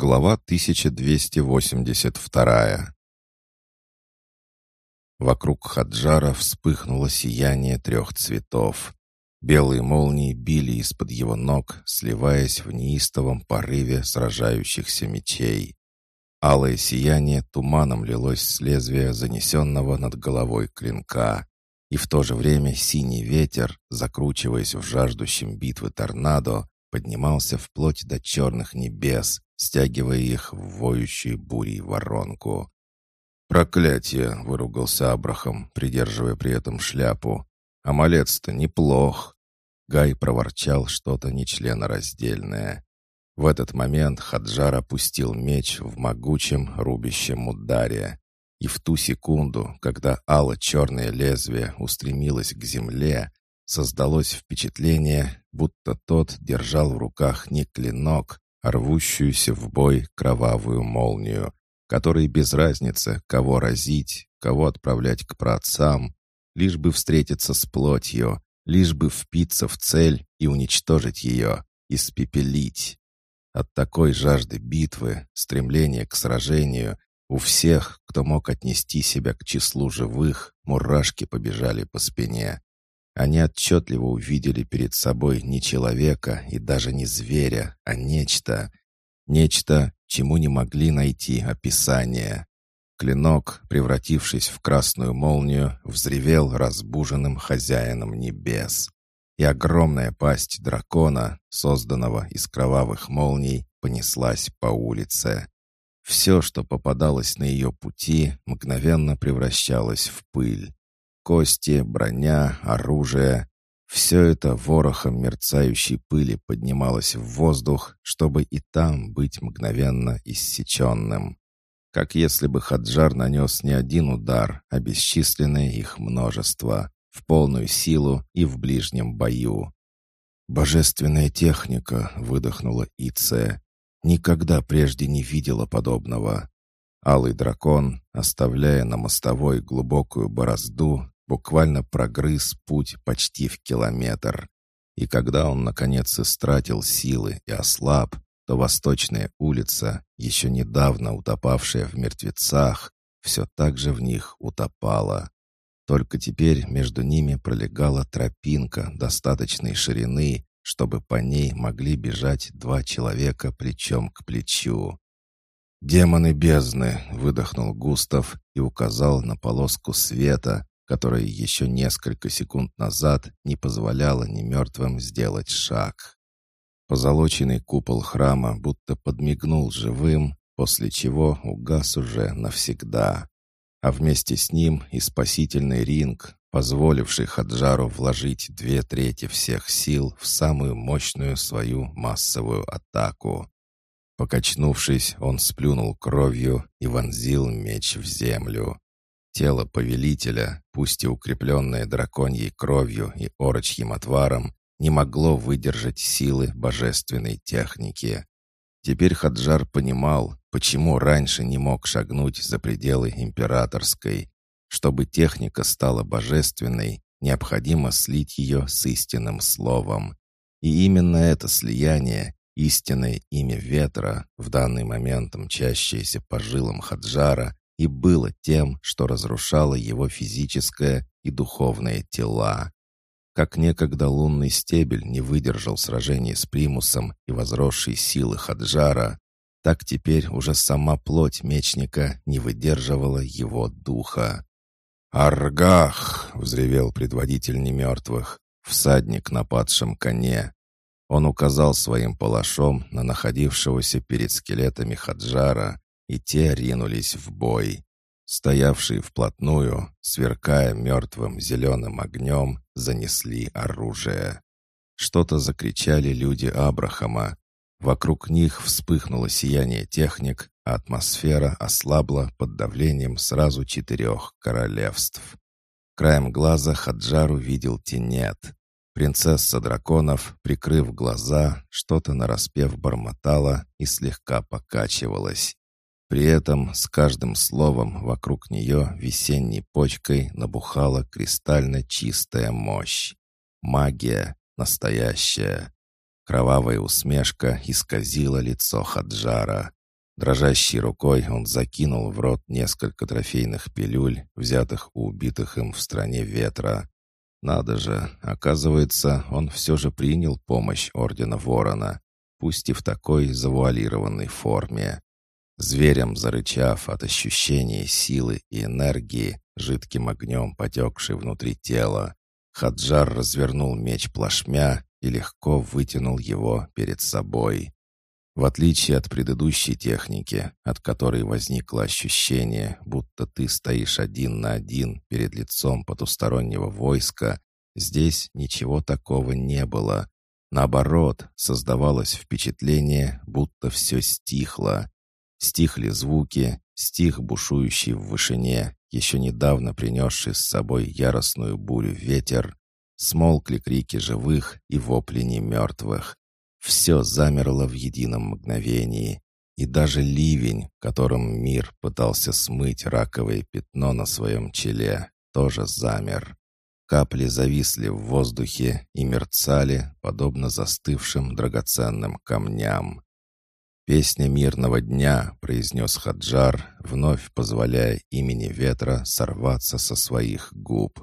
Глава 1282 Вокруг Хаджара вспыхнуло сияние трех цветов. Белые молнии били из-под его ног, сливаясь в неистовом порыве сражающихся мечей. Алое сияние туманом лилось с лезвия занесенного над головой клинка. И в то же время синий ветер, закручиваясь в жаждущем битвы торнадо, поднимался вплоть до черных небес, стягивая их в воющую бурей воронку. «Проклятие!» — выругался Абрахам, придерживая при этом шляпу. «Амалец-то неплох!» Гай проворчал что-то нечленораздельное. В этот момент Хаджар опустил меч в могучем рубящем ударе. И в ту секунду, когда ало-черное лезвие устремилось к земле, создалось впечатление, будто тот держал в руках не клинок, а рвущуюся в бой кровавую молнию, которой без разницы, кого разить, кого отправлять к праотцам, лишь бы встретиться с плотью, лишь бы впиться в цель и уничтожить ее, испепелить. От такой жажды битвы, стремления к сражению, у всех, кто мог отнести себя к числу живых, мурашки побежали по спине. Они отчетливо увидели перед собой не человека и даже не зверя, а нечто. Нечто, чему не могли найти описание. Клинок, превратившись в красную молнию, взревел разбуженным хозяином небес. И огромная пасть дракона, созданного из кровавых молний, понеслась по улице. Все, что попадалось на ее пути, мгновенно превращалось в пыль. Кости, броня, оружие — все это ворохом мерцающей пыли поднималось в воздух, чтобы и там быть мгновенно иссеченным. Как если бы Хаджар нанес не один удар, а бесчисленное их множество, в полную силу и в ближнем бою. «Божественная техника», — выдохнула Ице. Никогда прежде не видела подобного. Алый дракон, оставляя на мостовой глубокую борозду, буквально прогрыз путь почти в километр. И когда он, наконец, истратил силы и ослаб, то восточная улица, еще недавно утопавшая в мертвецах, все так же в них утопала. Только теперь между ними пролегала тропинка достаточной ширины, чтобы по ней могли бежать два человека плечом к плечу. «Демоны бездны!» — выдохнул Густав и указал на полоску света, которая еще несколько секунд назад не позволяла ни мертвым сделать шаг. Позолоченный купол храма будто подмигнул живым, после чего угас уже навсегда. А вместе с ним и спасительный ринг, позволивший Хаджару вложить две трети всех сил в самую мощную свою массовую атаку. Покачнувшись, он сплюнул кровью и вонзил меч в землю. Тело повелителя, пусть и укрепленное драконьей кровью и орочьим отваром, не могло выдержать силы божественной техники. Теперь Хаджар понимал, почему раньше не мог шагнуть за пределы императорской, чтобы техника стала божественной, необходимо слить ее с истинным словом. И именно это слияние, истинное имя ветра, в данный момент мчащееся по жилам Хаджара, и было тем, что разрушало его физическое и духовное тела. Как некогда лунный стебель не выдержал сражений с примусом и возросшей силы Хаджара, так теперь уже сама плоть мечника не выдерживала его духа. «Аргах!» — взревел предводитель немертвых, всадник на падшем коне. Он указал своим палашом на находившегося перед скелетами Хаджара, и те ринулись в бой. Стоявшие вплотную, сверкая мертвым зеленым огнем, занесли оружие. Что-то закричали люди Абрахама. Вокруг них вспыхнуло сияние техник, атмосфера ослабла под давлением сразу четырех королевств. Краем глаза Хаджару видел тенет. Принцесса драконов, прикрыв глаза, что-то нараспев бормотала и слегка покачивалась. При этом с каждым словом вокруг нее весенней почкой набухала кристально чистая мощь. Магия настоящая. Кровавая усмешка исказила лицо Хаджара. Дрожащей рукой он закинул в рот несколько трофейных пилюль, взятых у убитых им в стране ветра. Надо же, оказывается, он все же принял помощь Ордена Ворона, пусть и в такой завуалированной форме. Зверем зарычав от ощущения силы и энергии, жидким огнем потекшей внутри тела, Хаджар развернул меч плашмя и легко вытянул его перед собой. В отличие от предыдущей техники, от которой возникло ощущение, будто ты стоишь один на один перед лицом потустороннего войска, здесь ничего такого не было. Наоборот, создавалось впечатление, будто все стихло. Стихли звуки, стих бушующий в вышине, еще недавно принесший с собой яростную бурю ветер, смолкли крики живых и вопли немертвых. Все замерло в едином мгновении, и даже ливень, которым мир пытался смыть раковое пятно на своем челе, тоже замер. Капли зависли в воздухе и мерцали, подобно застывшим драгоценным камням. «Песня мирного дня», — произнес Хаджар, вновь позволяя имени ветра сорваться со своих губ.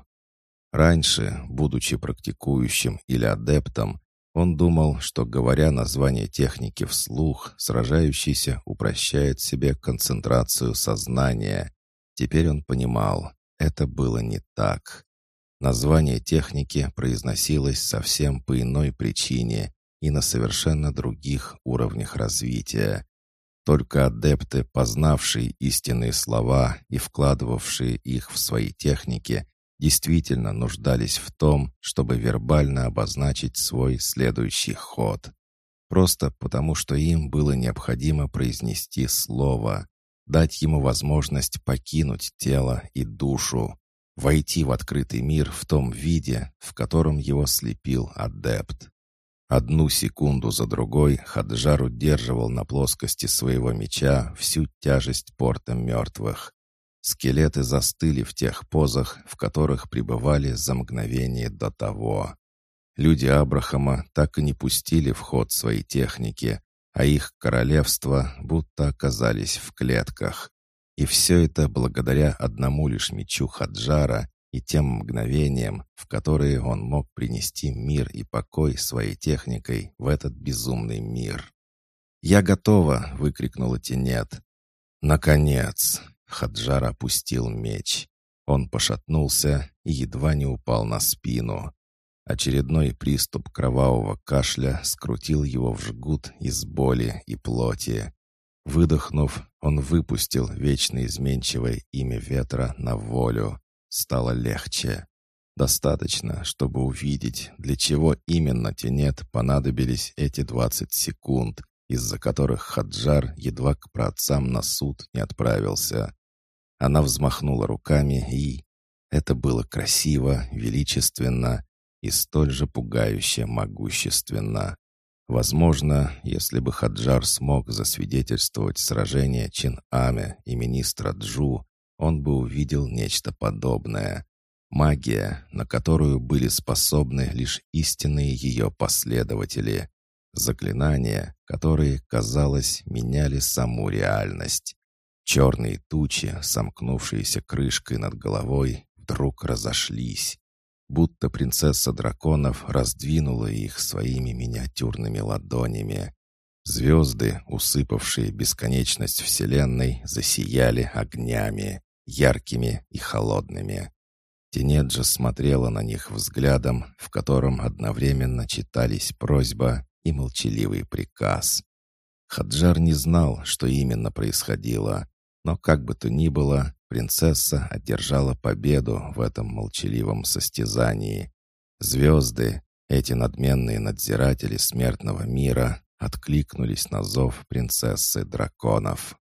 Раньше, будучи практикующим или адептом, он думал, что, говоря название техники вслух, сражающийся упрощает себе концентрацию сознания. Теперь он понимал, это было не так. Название техники произносилось совсем по иной причине и на совершенно других уровнях развития. Только адепты, познавшие истинные слова и вкладывавшие их в свои техники, действительно нуждались в том, чтобы вербально обозначить свой следующий ход. Просто потому, что им было необходимо произнести слово, дать ему возможность покинуть тело и душу, войти в открытый мир в том виде, в котором его слепил адепт. Одну секунду за другой Хаджар удерживал на плоскости своего меча всю тяжесть порта мертвых. Скелеты застыли в тех позах, в которых пребывали за мгновение до того. Люди Абрахама так и не пустили в ход свои техники, а их королевства будто оказались в клетках. И все это благодаря одному лишь мечу Хаджара и тем мгновениям, в которые он мог принести мир и покой своей техникой в этот безумный мир. «Я готова!» — выкрикнула Тенет. «Наконец!» Хаджар опустил меч. Он пошатнулся и едва не упал на спину. Очередной приступ кровавого кашля скрутил его в жгут из боли и плоти. Выдохнув, он выпустил вечно изменчивое имя ветра на волю. Стало легче. Достаточно, чтобы увидеть, для чего именно Тенет понадобились эти двадцать секунд, из-за которых Хаджар едва к праотцам на суд не отправился. Она взмахнула руками, и... Это было красиво, величественно и столь же пугающе могущественно. Возможно, если бы Хаджар смог засвидетельствовать сражение Чин-Аме и министра Джу, он бы увидел нечто подобное. Магия, на которую были способны лишь истинные ее последователи. Заклинания, которые, казалось, меняли саму реальность. Черные тучи, сомкнувшиеся крышкой над головой, вдруг разошлись. Будто принцесса драконов раздвинула их своими миниатюрными ладонями. Звезды, усыпавшие бесконечность Вселенной, засияли огнями, яркими и холодными. Тенеджа смотрела на них взглядом, в котором одновременно читались просьба и молчаливый приказ. Хаджар не знал, что именно происходило, но как бы то ни было, принцесса одержала победу в этом молчаливом состязании. Звезды, эти надменные надзиратели смертного мира, откликнулись на зов принцессы драконов.